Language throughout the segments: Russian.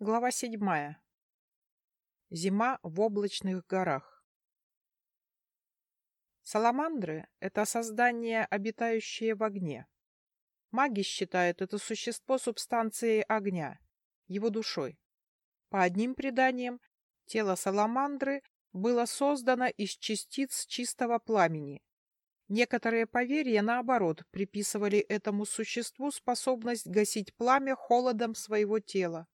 Глава седьмая. Зима в облачных горах. Саламандры — это создания, обитающие в огне. Маги считают это существо субстанцией огня, его душой. По одним преданиям, тело саламандры было создано из частиц чистого пламени. Некоторые поверья, наоборот, приписывали этому существу способность гасить пламя холодом своего тела.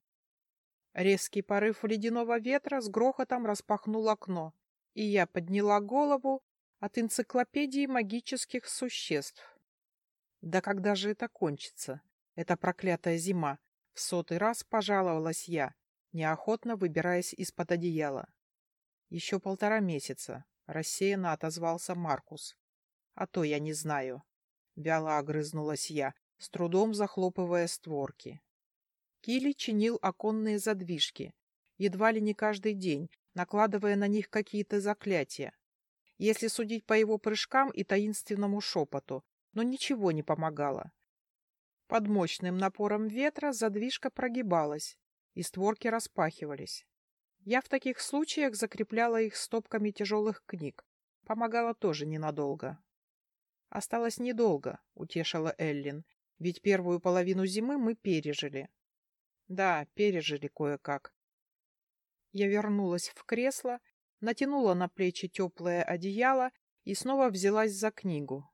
Резкий порыв ледяного ветра с грохотом распахнул окно, и я подняла голову от энциклопедии магических существ. Да когда же это кончится? Это проклятая зима. В сотый раз пожаловалась я, неохотно выбираясь из-под одеяла. Еще полтора месяца, рассеянно отозвался Маркус. А то я не знаю. Вяло огрызнулась я, с трудом захлопывая створки. Кили чинил оконные задвижки, едва ли не каждый день, накладывая на них какие-то заклятия. Если судить по его прыжкам и таинственному шепоту, но ничего не помогало. Под мощным напором ветра задвижка прогибалась, и створки распахивались. Я в таких случаях закрепляла их стопками тяжелых книг. Помогало тоже ненадолго. «Осталось недолго», — утешила Эллин, «ведь первую половину зимы мы пережили. Да, пережили кое-как. Я вернулась в кресло, натянула на плечи теплое одеяло и снова взялась за книгу.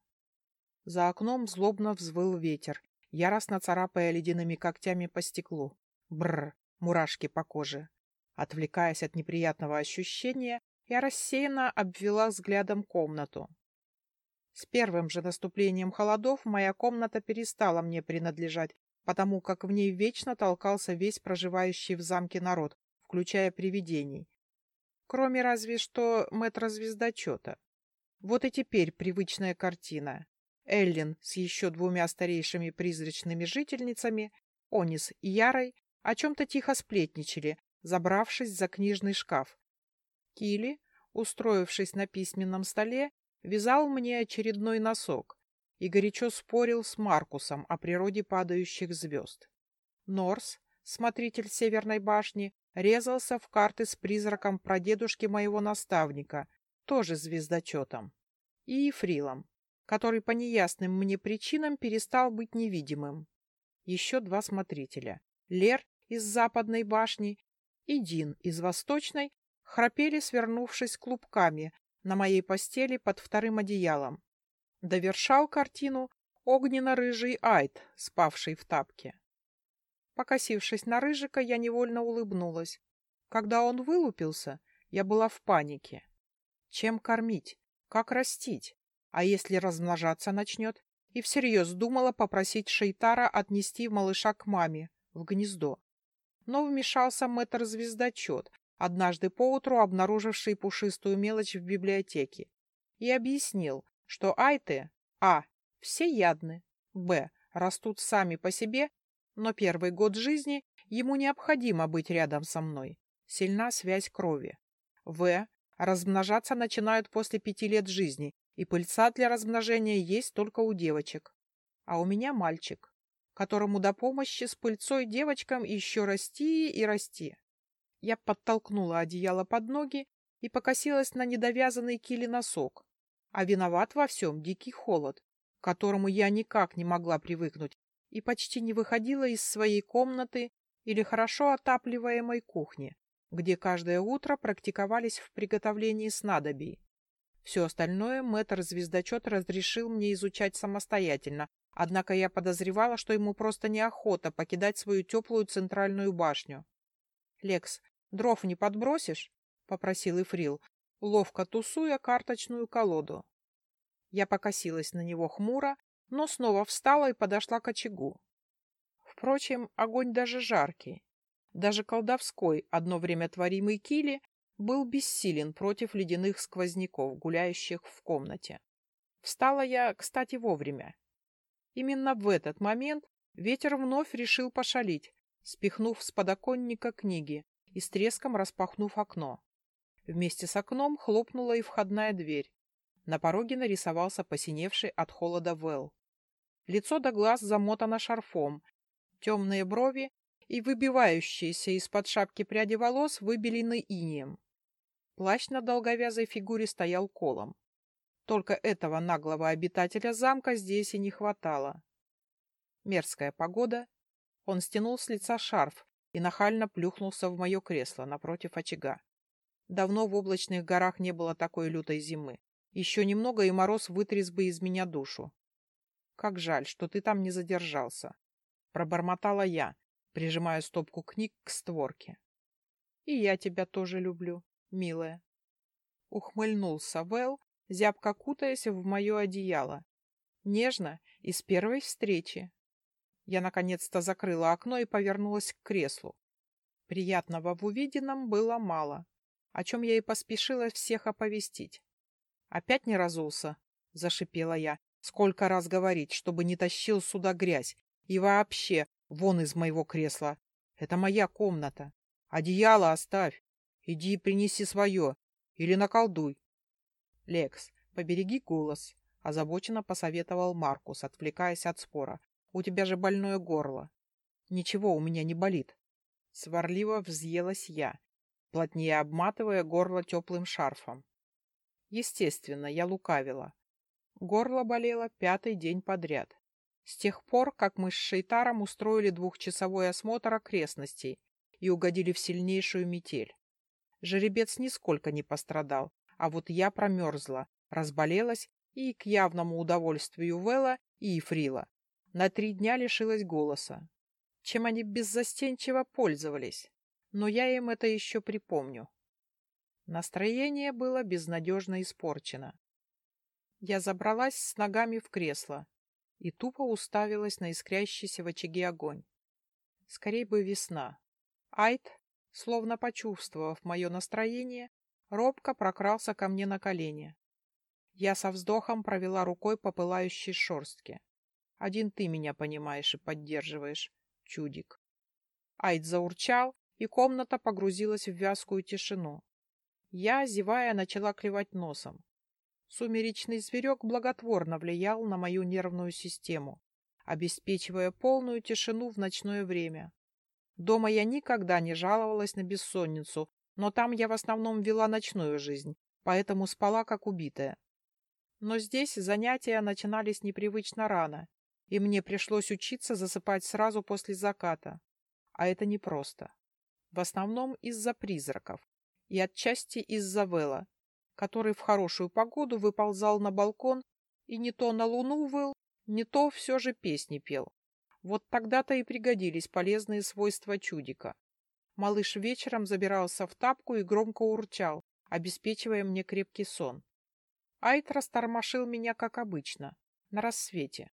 За окном злобно взвыл ветер, яростно царапая ледяными когтями по стеклу. Бррр, мурашки по коже. Отвлекаясь от неприятного ощущения, я рассеянно обвела взглядом комнату. С первым же наступлением холодов моя комната перестала мне принадлежать, потому как в ней вечно толкался весь проживающий в замке народ, включая привидений. Кроме разве что мэтра-звездочета. Вот и теперь привычная картина. Эллин с еще двумя старейшими призрачными жительницами, Онис и Ярой, о чем-то тихо сплетничали, забравшись за книжный шкаф. Кили, устроившись на письменном столе, вязал мне очередной носок, и горячо спорил с Маркусом о природе падающих звезд. Норс, смотритель Северной башни, резался в карты с призраком прадедушки моего наставника, тоже звездочетом, и Ефрилом, который по неясным мне причинам перестал быть невидимым. Еще два смотрителя — Лер из Западной башни и Дин из Восточной — храпели, свернувшись клубками на моей постели под вторым одеялом, Довершал картину огненно-рыжий Айд, спавший в тапке. Покосившись на Рыжика, я невольно улыбнулась. Когда он вылупился, я была в панике. Чем кормить? Как растить? А если размножаться начнет? И всерьез думала попросить Шейтара отнести малыша к маме, в гнездо. Но вмешался мэтр-звездочет, однажды поутру обнаруживший пушистую мелочь в библиотеке, и объяснил, что айты а. всеядны, б. растут сами по себе, но первый год жизни ему необходимо быть рядом со мной. Сильна связь крови. В. Размножаться начинают после пяти лет жизни, и пыльца для размножения есть только у девочек. А у меня мальчик, которому до помощи с пыльцой девочкам еще расти и расти. Я подтолкнула одеяло под ноги и покосилась на недовязанный кили носок, а виноват во всем дикий холод, к которому я никак не могла привыкнуть и почти не выходила из своей комнаты или хорошо отапливаемой кухни, где каждое утро практиковались в приготовлении снадобий. Все остальное мэтр-звездочет разрешил мне изучать самостоятельно, однако я подозревала, что ему просто неохота покидать свою теплую центральную башню. — Лекс, дров не подбросишь? — попросил Ифрил, ловко тусуя карточную колоду. Я покосилась на него хмуро, но снова встала и подошла к очагу. Впрочем, огонь даже жаркий, даже колдовской, одно время творимый кили, был бессилен против ледяных сквозняков, гуляющих в комнате. Встала я, кстати, вовремя. Именно в этот момент ветер вновь решил пошалить, спихнув с подоконника книги и с треском распахнув окно. Вместе с окном хлопнула и входная дверь. На пороге нарисовался посиневший от холода Вэл. Лицо до глаз замотано шарфом, темные брови и выбивающиеся из-под шапки пряди волос выбелены инием. Плащ на долговязой фигуре стоял колом. Только этого наглого обитателя замка здесь и не хватало. Мерзкая погода. Он стянул с лица шарф и нахально плюхнулся в мое кресло напротив очага. Давно в облачных горах не было такой лютой зимы. Еще немного, и мороз вытряс бы из меня душу. Как жаль, что ты там не задержался. Пробормотала я, прижимая стопку книг к створке. И я тебя тоже люблю, милая. Ухмыльнулся Вэл, зябко кутаясь в мое одеяло. Нежно и с первой встречи. Я наконец-то закрыла окно и повернулась к креслу. Приятного в увиденном было мало о чем я и поспешила всех оповестить. «Опять не разулся?» — зашипела я. «Сколько раз говорить, чтобы не тащил сюда грязь? И вообще, вон из моего кресла. Это моя комната. Одеяло оставь. Иди принеси свое. Или наколдуй». «Лекс, побереги голос», — озабоченно посоветовал Маркус, отвлекаясь от спора. «У тебя же больное горло». «Ничего у меня не болит». Сварливо взъелась я плотнее обматывая горло теплым шарфом. Естественно, я лукавила. Горло болело пятый день подряд. С тех пор, как мы с Шейтаром устроили двухчасовой осмотр окрестностей и угодили в сильнейшую метель. Жеребец нисколько не пострадал, а вот я промерзла, разболелась и, к явному удовольствию Вэлла и Ифрила, на три дня лишилась голоса. Чем они беззастенчиво пользовались? Но я им это еще припомню. Настроение было безнадежно испорчено. Я забралась с ногами в кресло и тупо уставилась на искрящийся в очаге огонь. Скорей бы весна. Айт, словно почувствовав мое настроение, робко прокрался ко мне на колени. Я со вздохом провела рукой по пылающей шорстке. Один ты меня понимаешь и поддерживаешь, чудик. Айт заурчал, и комната погрузилась в вязкую тишину. Я, зевая, начала клевать носом. Сумеречный зверек благотворно влиял на мою нервную систему, обеспечивая полную тишину в ночное время. Дома я никогда не жаловалась на бессонницу, но там я в основном вела ночную жизнь, поэтому спала как убитая. Но здесь занятия начинались непривычно рано, и мне пришлось учиться засыпать сразу после заката. А это непросто в основном из-за призраков и отчасти из-за Вэлла, который в хорошую погоду выползал на балкон и не то на луну выл, не то все же песни пел. Вот тогда-то и пригодились полезные свойства чудика. Малыш вечером забирался в тапку и громко урчал, обеспечивая мне крепкий сон. Айт растормошил меня, как обычно, на рассвете.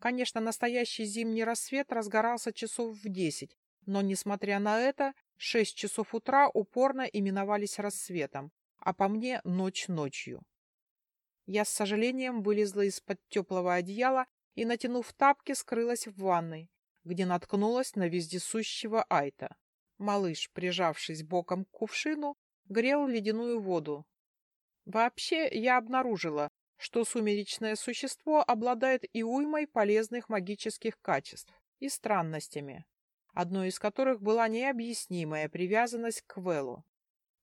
Конечно, настоящий зимний рассвет разгорался часов в десять, но, несмотря на это, Шесть часов утра упорно именовались рассветом, а по мне ночь ночью. Я с сожалением вылезла из-под теплого одеяла и, натянув тапки, скрылась в ванной, где наткнулась на вездесущего Айта. Малыш, прижавшись боком к кувшину, грел ледяную воду. Вообще, я обнаружила, что сумеречное существо обладает и уймой полезных магических качеств, и странностями одной из которых была необъяснимая привязанность к Вэллу.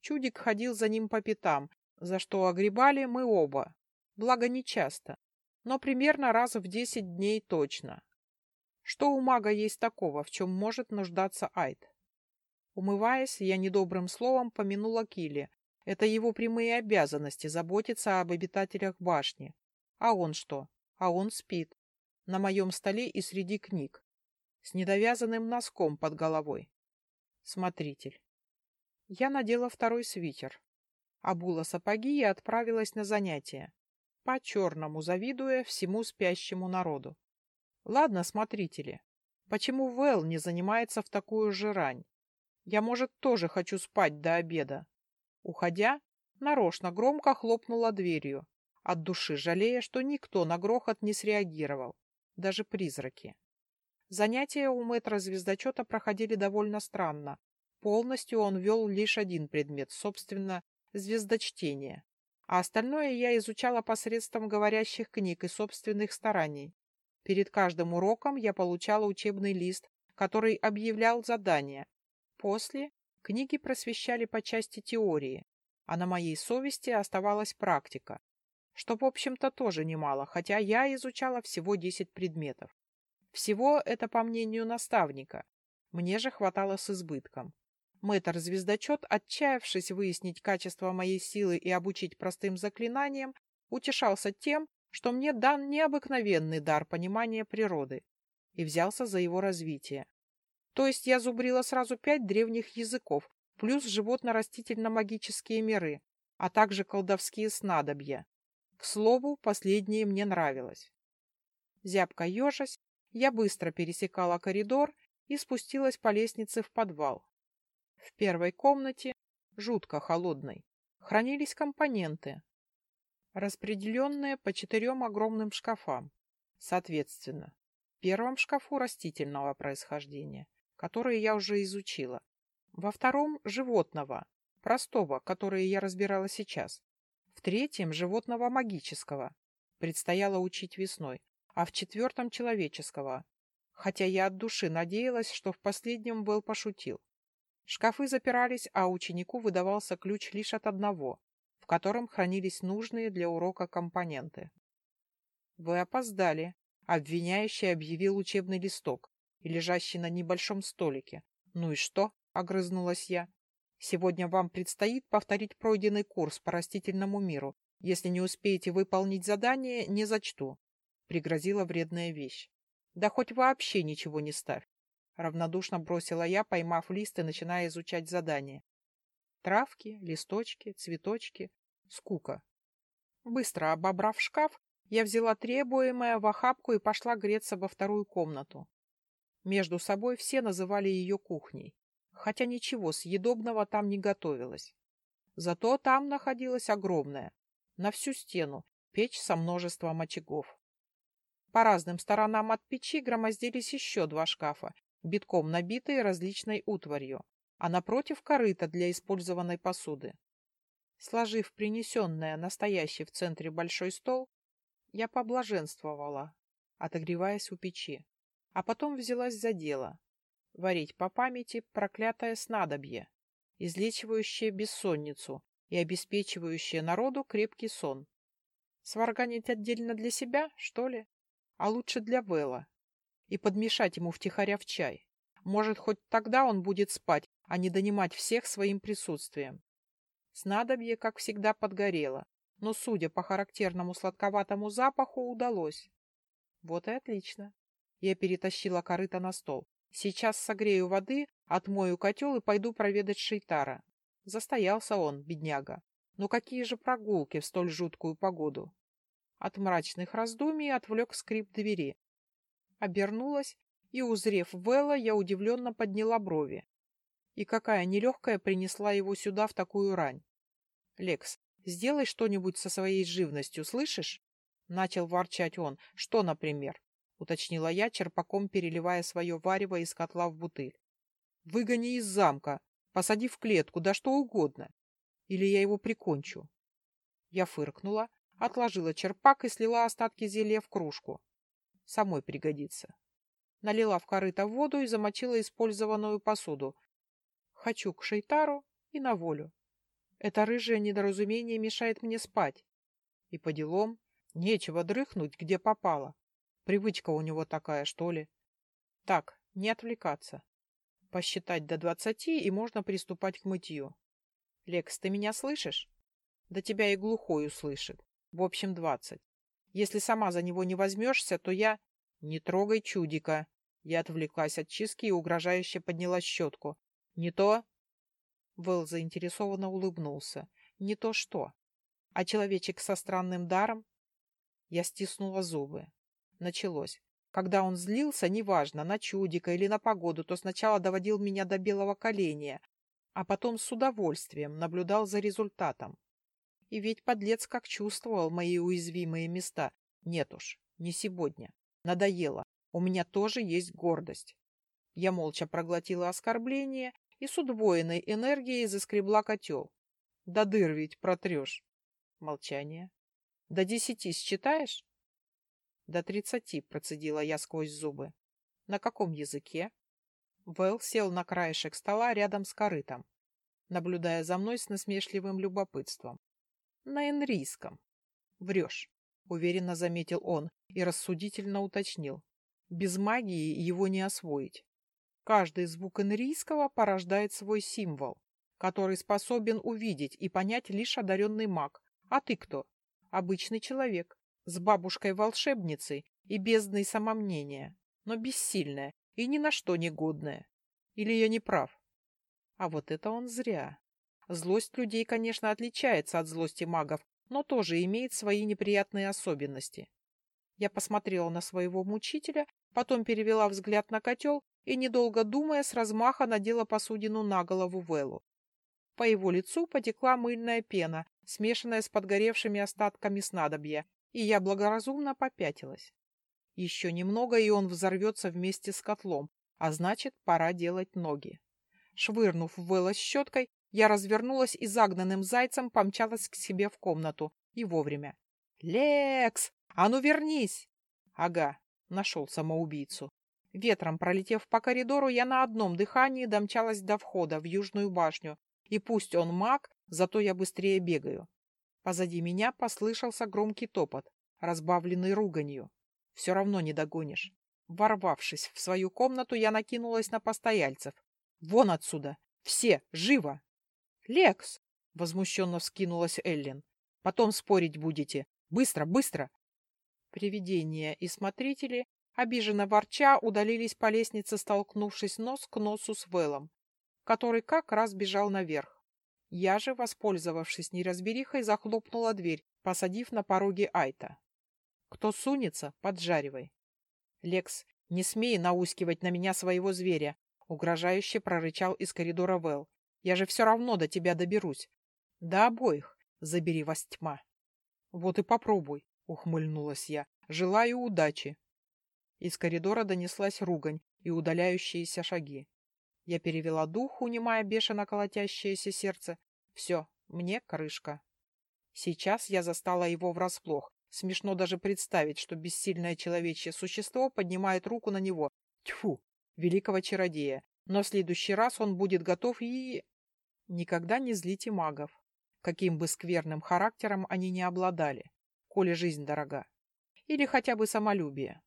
Чудик ходил за ним по пятам, за что огребали мы оба. Благо, не часто, но примерно раз в десять дней точно. Что у мага есть такого, в чем может нуждаться Айд? Умываясь, я недобрым словом помянула Килли. Это его прямые обязанности заботиться об обитателях башни. А он что? А он спит. На моем столе и среди книг с недовязанным носком под головой. Смотритель. Я надела второй свитер, обула сапоги и отправилась на занятия, по-черному завидуя всему спящему народу. Ладно, смотрители, почему Вэл не занимается в такую же рань? Я, может, тоже хочу спать до обеда. Уходя, нарочно громко хлопнула дверью, от души жалея, что никто на грохот не среагировал, даже призраки. Занятия у мэтра звездочета проходили довольно странно. Полностью он вел лишь один предмет, собственно, звездочтение. А остальное я изучала посредством говорящих книг и собственных стараний. Перед каждым уроком я получала учебный лист, который объявлял задания. После книги просвещали по части теории, а на моей совести оставалась практика, что, в общем-то, тоже немало, хотя я изучала всего 10 предметов. Всего это по мнению наставника. Мне же хватало с избытком. Мэтр-звездочет, отчаявшись выяснить качество моей силы и обучить простым заклинаниям, утешался тем, что мне дан необыкновенный дар понимания природы, и взялся за его развитие. То есть я зубрила сразу пять древних языков, плюс животно-растительно-магические миры, а также колдовские снадобья. К слову, последнее мне нравилось. Зябко ежась, я быстро пересекала коридор и спустилась по лестнице в подвал. В первой комнате, жутко холодной, хранились компоненты, распределенные по четырем огромным шкафам. Соответственно, в первом шкафу растительного происхождения, которые я уже изучила. Во втором – животного, простого, которое я разбирала сейчас. В третьем – животного магического, предстояло учить весной, а в четвертом – человеческого, хотя я от души надеялась, что в последнем был пошутил. Шкафы запирались, а ученику выдавался ключ лишь от одного, в котором хранились нужные для урока компоненты. «Вы опоздали», — обвиняющий объявил учебный листок, лежащий на небольшом столике. «Ну и что?» — огрызнулась я. «Сегодня вам предстоит повторить пройденный курс по растительному миру. Если не успеете выполнить задание, не зачту», — пригрозила вредная вещь. «Да хоть вообще ничего не ставь. Равнодушно бросила я, поймав лист и начиная изучать задание. Травки, листочки, цветочки. Скука. Быстро обобрав шкаф, я взяла требуемое в охапку и пошла греться во вторую комнату. Между собой все называли ее кухней, хотя ничего съедобного там не готовилось. Зато там находилась огромная, на всю стену, печь со множеством очагов. По разным сторонам от печи громоздились еще два шкафа битком набитые различной утварью, а напротив корыта для использованной посуды. Сложив принесенное настоящий в центре большой стол, я поблаженствовала, отогреваясь у печи, а потом взялась за дело — варить по памяти проклятое снадобье, излечивающее бессонницу и обеспечивающее народу крепкий сон. Сварганить отдельно для себя, что ли? А лучше для Вэлла, и подмешать ему втихаря в чай. Может, хоть тогда он будет спать, а не донимать всех своим присутствием. Снадобье, как всегда, подгорело, но, судя по характерному сладковатому запаху, удалось. Вот и отлично. Я перетащила корыто на стол. Сейчас согрею воды, отмою котел и пойду проведать Шейтара. Застоялся он, бедняга. Но какие же прогулки в столь жуткую погоду? От мрачных раздумий отвлек скрип двери. Обернулась, и, узрев Вэлла, я удивленно подняла брови. И какая нелегкая принесла его сюда в такую рань. «Лекс, сделай что-нибудь со своей живностью, слышишь?» Начал ворчать он. «Что, например?» — уточнила я, черпаком переливая свое варево из котла в бутыль. «Выгони из замка, посади в клетку, да что угодно. Или я его прикончу». Я фыркнула, отложила черпак и слила остатки зелья в кружку. Самой пригодится. Налила в корыто воду и замочила использованную посуду. Хочу к Шейтару и на волю. Это рыжее недоразумение мешает мне спать. И по делам нечего дрыхнуть, где попало. Привычка у него такая, что ли. Так, не отвлекаться. Посчитать до двадцати, и можно приступать к мытью. Лекс, ты меня слышишь? Да тебя и глухой услышит. В общем, двадцать. Если сама за него не возьмешься, то я... Не трогай чудика. Я отвлеклась от чистки и угрожающе подняла щетку. Не то... Вэл заинтересованно улыбнулся. Не то что. А человечек со странным даром? Я стиснула зубы. Началось. Когда он злился, неважно, на чудика или на погоду, то сначала доводил меня до белого коленя, а потом с удовольствием наблюдал за результатом. И ведь подлец как чувствовал мои уязвимые места. Нет уж, не сегодня. Надоело. У меня тоже есть гордость. Я молча проглотила оскорбление и с удвоенной энергией заскребла котел. До дыр ведь протрешь. Молчание. До десяти считаешь? До тридцати, процедила я сквозь зубы. На каком языке? Вэл сел на краешек стола рядом с корытом, наблюдая за мной с насмешливым любопытством. На энрийском. Врешь, уверенно заметил он и рассудительно уточнил. Без магии его не освоить. Каждый звук энрийского порождает свой символ, который способен увидеть и понять лишь одаренный маг. А ты кто? Обычный человек, с бабушкой-волшебницей и бездной самомнения, но бессильная и ни на что не годная. Или я не прав? А вот это он зря. Злость людей, конечно, отличается от злости магов, но тоже имеет свои неприятные особенности. Я посмотрела на своего мучителя, потом перевела взгляд на котел и, недолго думая, с размаха надела посудину на голову Вэллу. По его лицу потекла мыльная пена, смешанная с подгоревшими остатками снадобья, и я благоразумно попятилась. Еще немного, и он взорвется вместе с котлом, а значит, пора делать ноги. Швырнув Вэлла щеткой, я развернулась и загнанным зайцем помчалась к себе в комнату. И вовремя. «Лекс! А ну вернись!» «Ага, нашел самоубийцу». Ветром пролетев по коридору, я на одном дыхании домчалась до входа в Южную башню. И пусть он маг, зато я быстрее бегаю. Позади меня послышался громкий топот, разбавленный руганью. Все равно не догонишь. Ворвавшись в свою комнату, я накинулась на постояльцев. «Вон отсюда! Все! Живо!» «Лекс!» — возмущенно вскинулась Эллен. «Потом спорить будете. Быстро, быстро!» Привидения и смотрители, обиженно ворча, удалились по лестнице, столкнувшись нос к носу с Вэллом, который как раз бежал наверх. Я же, воспользовавшись неразберихой, захлопнула дверь, посадив на пороге Айта. «Кто сунется, поджаривай!» «Лекс, не смей наускивать на меня своего зверя!» — угрожающе прорычал из коридора Вэл. Я же все равно до тебя доберусь. До обоих забери вас тьма. Вот и попробуй, ухмыльнулась я. Желаю удачи. Из коридора донеслась ругань и удаляющиеся шаги. Я перевела дух, унимая бешено колотящееся сердце. Все, мне крышка. Сейчас я застала его врасплох. Смешно даже представить, что бессильное человечье существо поднимает руку на него. Тьфу, великого чародея. Но в следующий раз он будет готов и... Никогда не злите магов, каким бы скверным характером они не обладали, коли жизнь дорога. Или хотя бы самолюбие.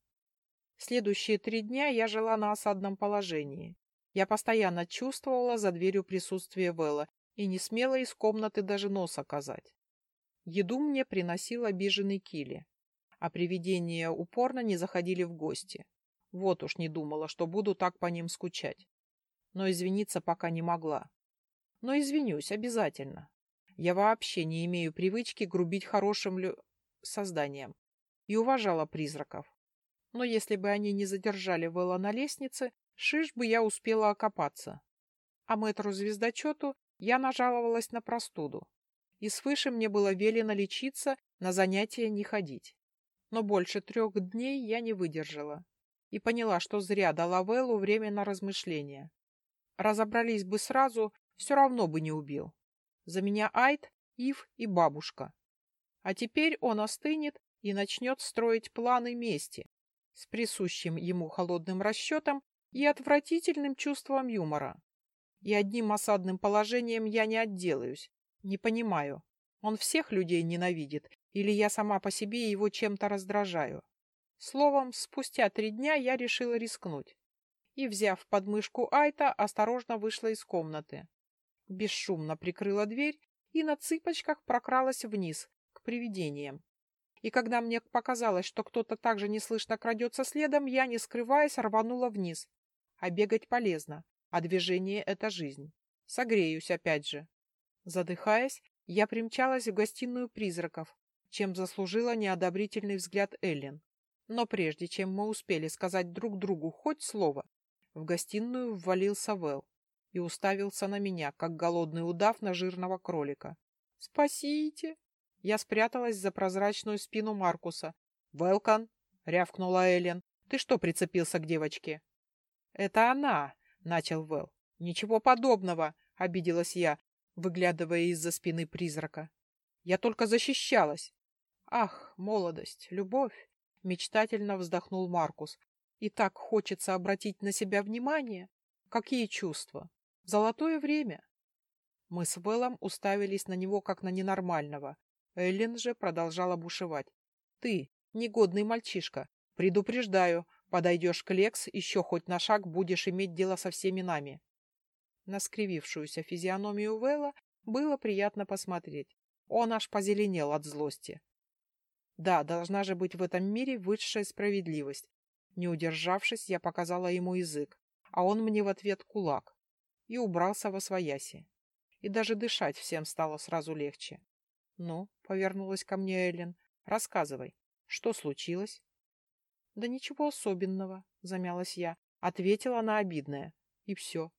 Следующие три дня я жила на осадном положении. Я постоянно чувствовала за дверью присутствие Вэлла и не смела из комнаты даже нос оказать. Еду мне приносил обиженный Кили, а привидения упорно не заходили в гости. Вот уж не думала, что буду так по ним скучать. Но извиниться пока не могла. Но извинюсь обязательно. Я вообще не имею привычки грубить хорошим лю... созданиям и уважала призраков. Но если бы они не задержали Вэлла на лестнице, шиш бы я успела окопаться. А мэтру-звездочету я нажаловалась на простуду. И свыше мне было велено лечиться, на занятия не ходить. Но больше трех дней я не выдержала и поняла, что зря дала Вэллу время на размышления. Разобрались бы сразу, все равно бы не убил. За меня Айд, Ив и бабушка. А теперь он остынет и начнет строить планы мести с присущим ему холодным расчетом и отвратительным чувством юмора. И одним осадным положением я не отделаюсь. Не понимаю, он всех людей ненавидит, или я сама по себе его чем-то раздражаю. Словом, спустя три дня я решила рискнуть. И, взяв подмышку Айта, осторожно вышла из комнаты бесшумно прикрыла дверь и на цыпочках прокралась вниз, к привидениям. И когда мне показалось, что кто-то также неслышно крадется следом, я, не скрываясь, рванула вниз. А бегать полезно, а движение — это жизнь. Согреюсь опять же. Задыхаясь, я примчалась в гостиную призраков, чем заслужила неодобрительный взгляд Эллен. Но прежде чем мы успели сказать друг другу хоть слово, в гостиную ввалился Вэл и уставился на меня, как голодный удав на жирного кролика. «Спасите!» Я спряталась за прозрачную спину Маркуса. «Велкан!» — рявкнула Эллен. «Ты что прицепился к девочке?» «Это она!» — начал Вэл. «Ничего подобного!» — обиделась я, выглядывая из-за спины призрака. «Я только защищалась!» «Ах, молодость, любовь!» — мечтательно вздохнул Маркус. «И так хочется обратить на себя внимание!» Какие чувства? Золотое время. Мы с Вэллом уставились на него, как на ненормального. Эллен же продолжала бушевать. Ты, негодный мальчишка, предупреждаю, подойдешь к Лекс, еще хоть на шаг будешь иметь дело со всеми нами. На скривившуюся физиономию Вэлла было приятно посмотреть. Он аж позеленел от злости. Да, должна же быть в этом мире высшая справедливость. Не удержавшись, я показала ему язык, а он мне в ответ кулак. И убрался во свояси. И даже дышать всем стало сразу легче. «Ну», — повернулась ко мне Эллен, — «рассказывай, что случилось?» «Да ничего особенного», — замялась я. Ответила на обидное. И все.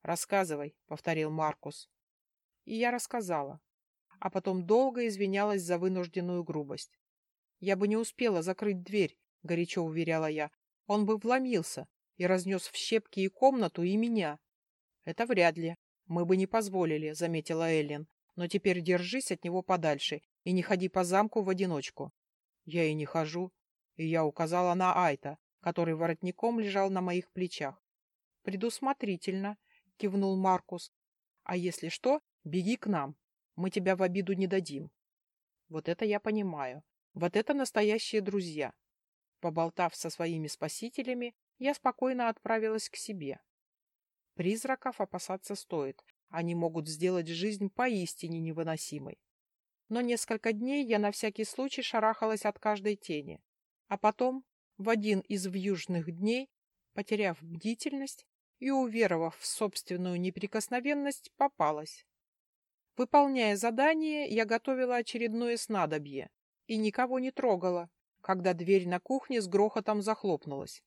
«Рассказывай», — повторил Маркус. И я рассказала. А потом долго извинялась за вынужденную грубость. «Я бы не успела закрыть дверь», — горячо уверяла я. «Он бы вломился и разнес в щепки и комнату, и меня». «Это вряд ли. Мы бы не позволили», — заметила Эллен. «Но теперь держись от него подальше и не ходи по замку в одиночку». «Я и не хожу», и я указала на Айта, который воротником лежал на моих плечах. «Предусмотрительно», — кивнул Маркус. «А если что, беги к нам. Мы тебя в обиду не дадим». Вот это я понимаю. Вот это настоящие друзья. Поболтав со своими спасителями, я спокойно отправилась к себе. Призраков опасаться стоит. Они могут сделать жизнь поистине невыносимой. Но несколько дней я на всякий случай шарахалась от каждой тени. А потом, в один из вьюжных дней, потеряв бдительность и уверовав в собственную неприкосновенность, попалась. Выполняя задание, я готовила очередное снадобье и никого не трогала, когда дверь на кухне с грохотом захлопнулась.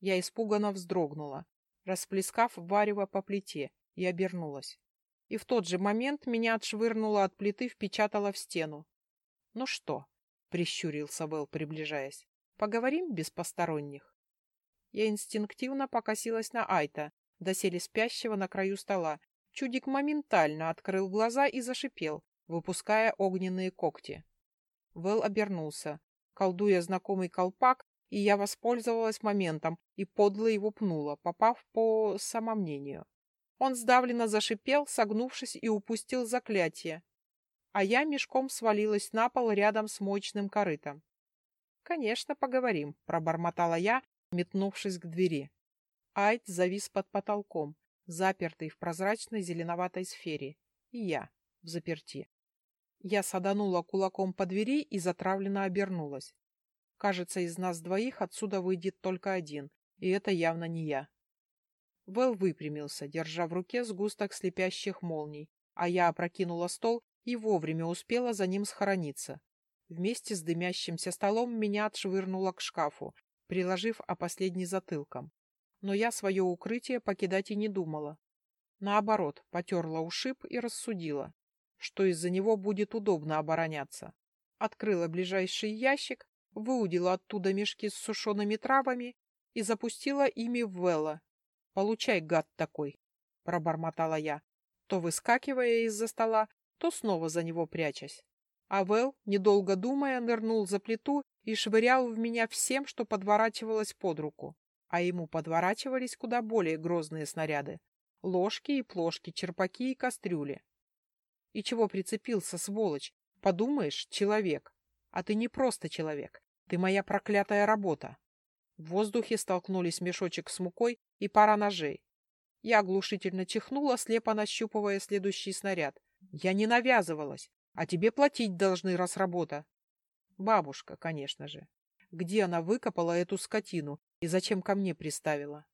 Я испуганно вздрогнула, расплескав варево по плите, и обернулась. И в тот же момент меня отшвырнуло от плиты, впечатало в стену. «Ну что?» — прищурился Вэл, приближаясь. «Поговорим без посторонних?» Я инстинктивно покосилась на Айта, доселе спящего на краю стола. Чудик моментально открыл глаза и зашипел, выпуская огненные когти. Вэл обернулся, колдуя знакомый колпак, и я воспользовалась моментом и подло его пнула, попав по самомнению. Он сдавленно зашипел, согнувшись, и упустил заклятие. А я мешком свалилась на пол рядом с мощным корытом. «Конечно, поговорим», — пробормотала я, метнувшись к двери. Айд завис под потолком, запертый в прозрачной зеленоватой сфере, и я в заперти. Я саданула кулаком по двери и затравленно обернулась. Кажется, из нас двоих отсюда выйдет только один, и это явно не я. Вэл выпрямился, держа в руке сгусток слепящих молний, а я опрокинула стол и вовремя успела за ним схорониться. Вместе с дымящимся столом меня отшвырнуло к шкафу, приложив о последний затылком. Но я свое укрытие покидать и не думала. Наоборот, потерла ушиб и рассудила, что из-за него будет удобно обороняться. Открыла ближайший ящик, выудила оттуда мешки с сушеными травами и запустила ими в Велла. «Получай, гад такой!» — пробормотала я, то выскакивая из-за стола, то снова за него прячась. А Вэл, недолго думая, нырнул за плиту и швырял в меня всем, что подворачивалось под руку. А ему подворачивались куда более грозные снаряды. Ложки и плошки, черпаки и кастрюли. И чего прицепился, сволочь? Подумаешь, человек. А ты не просто человек. Ты моя проклятая работа. В воздухе столкнулись мешочек с мукой и пара ножей. Я оглушительно чихнула, слепо нащупывая следующий снаряд. Я не навязывалась. А тебе платить должны, раз работа. Бабушка, конечно же. Где она выкопала эту скотину и зачем ко мне приставила?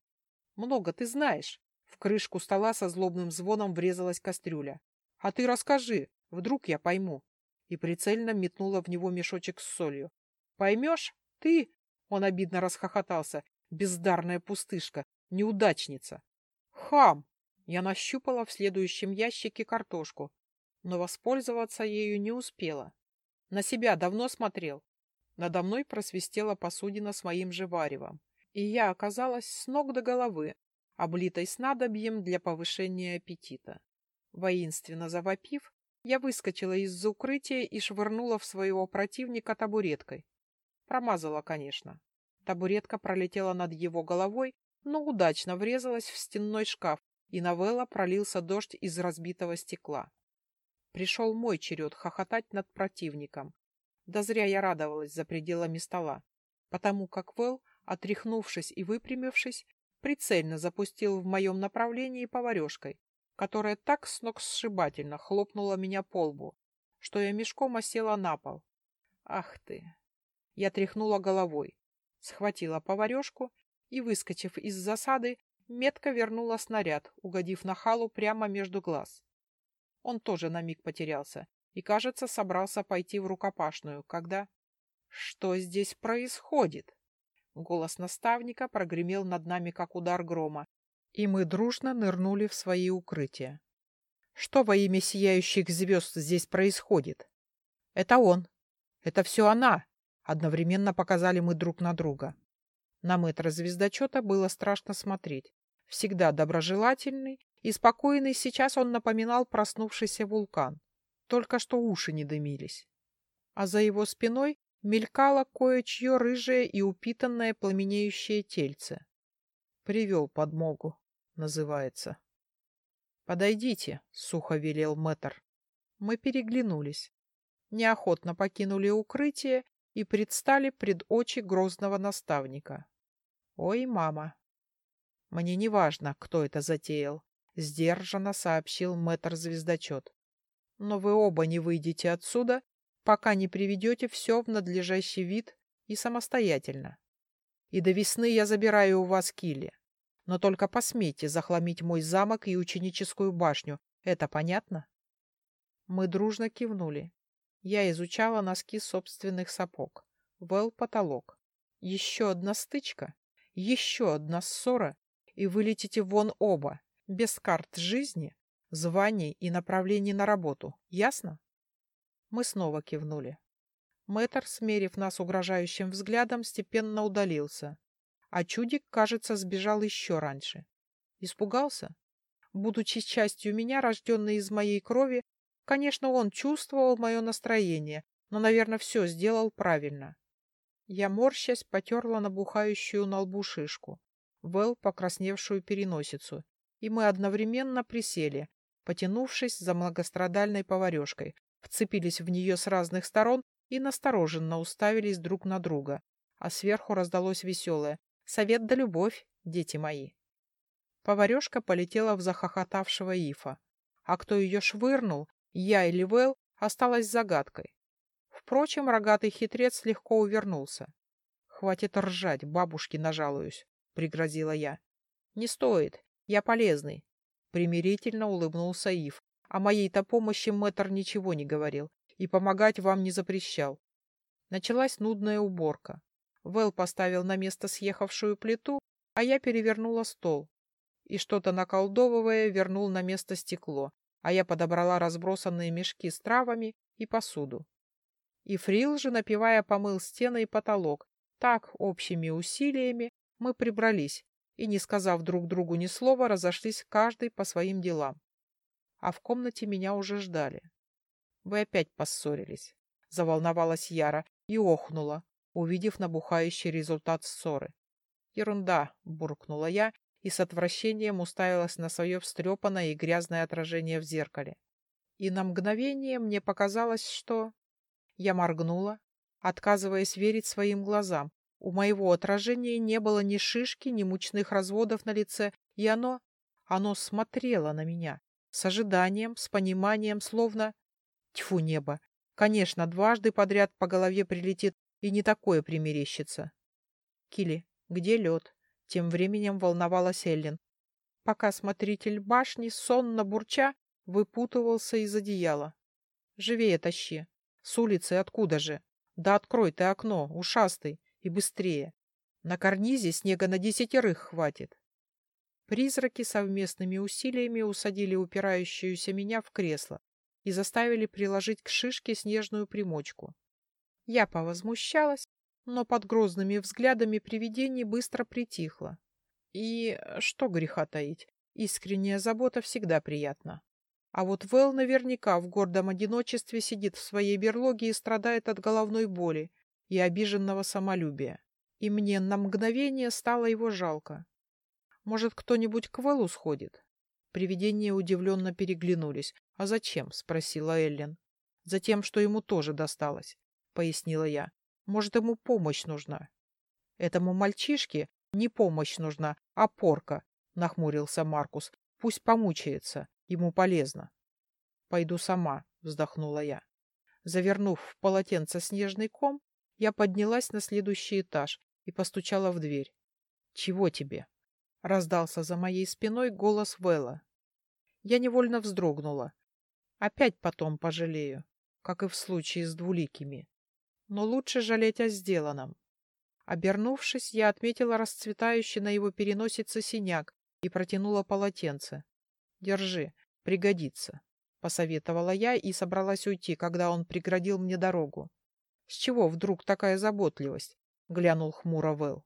Много ты знаешь. В крышку стола со злобным звоном врезалась кастрюля. А ты расскажи, вдруг я пойму. И прицельно метнула в него мешочек с солью. Поймешь? Ты? Он обидно расхохотался. Бездарная пустышка, неудачница. Хам! Я нащупала в следующем ящике картошку, но воспользоваться ею не успела. На себя давно смотрел. Надо мной просвистела посудина с моим же варевом, и я оказалась с ног до головы, облитой снадобьем для повышения аппетита. Воинственно завопив, я выскочила из-за укрытия и швырнула в своего противника табуреткой. Промазала, конечно. Табуретка пролетела над его головой, но удачно врезалась в стенной шкаф, и на Вэлла пролился дождь из разбитого стекла. Пришел мой черед хохотать над противником. Да зря я радовалась за пределами стола, потому как Вэл, отряхнувшись и выпрямившись, прицельно запустил в моем направлении поварешкой, которая так сногсшибательно хлопнула меня по лбу, что я мешком осела на пол. Ах ты! Я тряхнула головой, схватила поварешку и, выскочив из засады, метко вернула снаряд, угодив на халу прямо между глаз. Он тоже на миг потерялся и, кажется, собрался пойти в рукопашную, когда... Что здесь происходит? Голос наставника прогремел над нами, как удар грома, и мы дружно нырнули в свои укрытия. Что во имя сияющих звезд здесь происходит? Это он. Это все она. Одновременно показали мы друг на друга. На мэтра звездочета было страшно смотреть. Всегда доброжелательный и спокойный, сейчас он напоминал проснувшийся вулкан. Только что уши не дымились. А за его спиной мелькало кое-чье рыжее и упитанное пламенеющее тельце. Привел подмогу, называется. «Подойдите», — сухо велел мэтр. Мы переглянулись. Неохотно покинули укрытие и предстали пред очи грозного наставника. «Ой, мама!» «Мне не важно, кто это затеял», — сдержанно сообщил мэтр-звездочет. «Но вы оба не выйдете отсюда, пока не приведете все в надлежащий вид и самостоятельно. И до весны я забираю у вас Килли. Но только посмейте захламить мой замок и ученическую башню. Это понятно?» Мы дружно кивнули. Я изучала носки собственных сапог. Вэл потолок. Еще одна стычка, еще одна ссора, и вы летите вон оба, без карт жизни, званий и направлений на работу. Ясно? Мы снова кивнули. Мэтр, смерив нас угрожающим взглядом, степенно удалился. А чудик, кажется, сбежал еще раньше. Испугался? Будучи частью меня, рожденной из моей крови, Конечно, он чувствовал мое настроение, но, наверное, все сделал правильно. Я, морщась, потерла набухающую на лбу шишку, Вэл покрасневшую переносицу, и мы одновременно присели, потянувшись за многострадальной поварешкой, вцепились в нее с разных сторон и настороженно уставились друг на друга, а сверху раздалось веселое «Совет да любовь, дети мои!». Поварешка полетела в захохотавшего Ифа, а кто ее швырнул, я или Вэл осталась загадкой. Впрочем, рогатый хитрец легко увернулся. «Хватит ржать, бабушке нажалуюсь», — пригрозила я. «Не стоит, я полезный», — примирительно улыбнулся Ив. «О моей-то помощи мэтр ничего не говорил и помогать вам не запрещал». Началась нудная уборка. Вэл поставил на место съехавшую плиту, а я перевернула стол. И что-то наколдовывая вернул на место стекло, а я подобрала разбросанные мешки с травами и посуду. И Фрил же, напивая, помыл стены и потолок. Так, общими усилиями, мы прибрались и, не сказав друг другу ни слова, разошлись каждый по своим делам. А в комнате меня уже ждали. Вы опять поссорились. Заволновалась Яра и охнула, увидев набухающий результат ссоры. Ерунда, буркнула я и с отвращением уставилась на свое встрепанное и грязное отражение в зеркале. И на мгновение мне показалось, что... Я моргнула, отказываясь верить своим глазам. У моего отражения не было ни шишки, ни мучных разводов на лице, и оно... Оно смотрело на меня. С ожиданием, с пониманием, словно... Тьфу, небо! Конечно, дважды подряд по голове прилетит, и не такое примерещится. Кили, где лед? Тем временем волновалась Эллен, пока смотритель башни, сонно бурча, выпутывался из одеяла. «Живее тащи! С улицы откуда же? Да открой ты окно, ушастый, и быстрее! На карнизе снега на десятерых хватит!» Призраки совместными усилиями усадили упирающуюся меня в кресло и заставили приложить к шишке снежную примочку. Я повозмущалась, но под грозными взглядами привидений быстро притихло. И, что греха таить, искренняя забота всегда приятна. А вот Вэл наверняка в гордом одиночестве сидит в своей берлоге и страдает от головной боли и обиженного самолюбия. И мне на мгновение стало его жалко. Может, кто-нибудь к Вэллу сходит? Привидения удивленно переглянулись. «А зачем?» — спросила Эллен. «Затем, что ему тоже досталось», — пояснила я. «Может, ему помощь нужна?» «Этому мальчишке не помощь нужна, а порка», — нахмурился Маркус. «Пусть помучается, ему полезно». «Пойду сама», — вздохнула я. Завернув в полотенце снежный ком, я поднялась на следующий этаж и постучала в дверь. «Чего тебе?» — раздался за моей спиной голос Вэлла. Я невольно вздрогнула. Опять потом пожалею, как и в случае с двуликими. Но лучше жалеть о сделанном. Обернувшись, я отметила расцветающий на его переносице синяк и протянула полотенце. «Держи, пригодится», — посоветовала я и собралась уйти, когда он преградил мне дорогу. «С чего вдруг такая заботливость?» — глянул хмуро Вэл.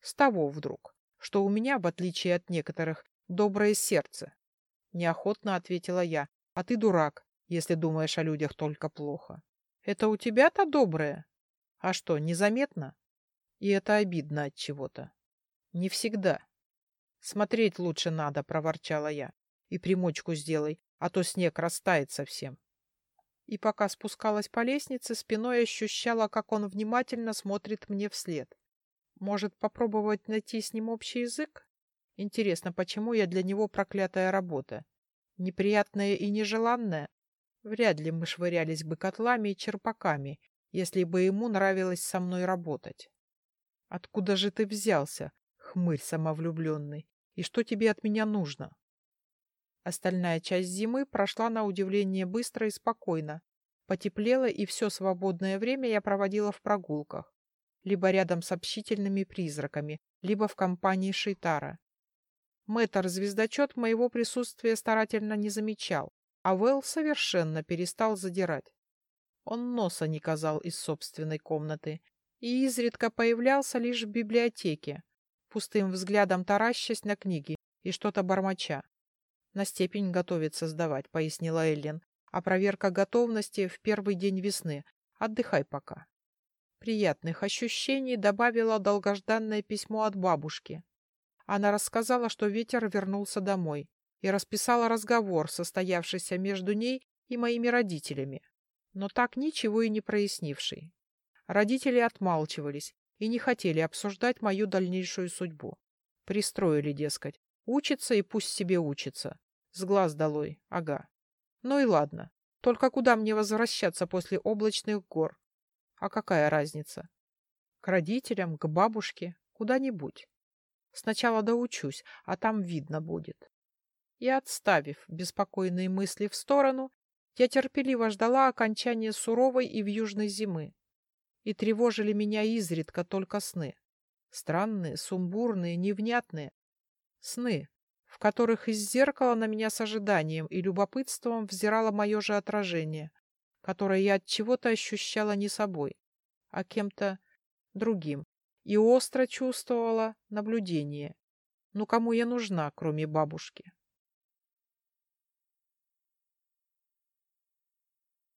«С того вдруг, что у меня, в отличие от некоторых, доброе сердце», — неохотно ответила я. «А ты дурак, если думаешь о людях только плохо». «Это у тебя-то доброе? А что, незаметно?» И это обидно от чего-то. Не всегда. Смотреть лучше надо, проворчала я. И примочку сделай, а то снег растает совсем. И пока спускалась по лестнице, спиной ощущала, как он внимательно смотрит мне вслед. Может, попробовать найти с ним общий язык? Интересно, почему я для него проклятая работа? Неприятная и нежеланная? Вряд ли мы швырялись бы котлами и черпаками, если бы ему нравилось со мной работать. Откуда же ты взялся, хмырь самовлюбленный? И что тебе от меня нужно? Остальная часть зимы прошла на удивление быстро и спокойно. Потеплело, и все свободное время я проводила в прогулках. Либо рядом с общительными призраками, либо в компании Шейтара. Мэтр-звездочет моего присутствия старательно не замечал, а Вэл совершенно перестал задирать. Он носа не казал из собственной комнаты, и изредка появлялся лишь в библиотеке, пустым взглядом таращась на книги и что-то бормоча. «На степень готовится сдавать», — пояснила Эллен. «А проверка готовности в первый день весны. Отдыхай пока». Приятных ощущений добавило долгожданное письмо от бабушки. Она рассказала, что ветер вернулся домой и расписала разговор, состоявшийся между ней и моими родителями, но так ничего и не прояснивший. Родители отмалчивались и не хотели обсуждать мою дальнейшую судьбу. Пристроили, дескать. Учится и пусть себе учится. С глаз долой, ага. Ну и ладно. Только куда мне возвращаться после облачных гор? А какая разница? К родителям, к бабушке, куда-нибудь. Сначала доучусь, а там видно будет. И отставив беспокойные мысли в сторону, я терпеливо ждала окончания суровой и вьюжной зимы и тревожили меня изредка только сны. Странные, сумбурные, невнятные. Сны, в которых из зеркала на меня с ожиданием и любопытством взирало мое же отражение, которое я от чего-то ощущала не собой, а кем-то другим, и остро чувствовала наблюдение. Ну, кому я нужна, кроме бабушки?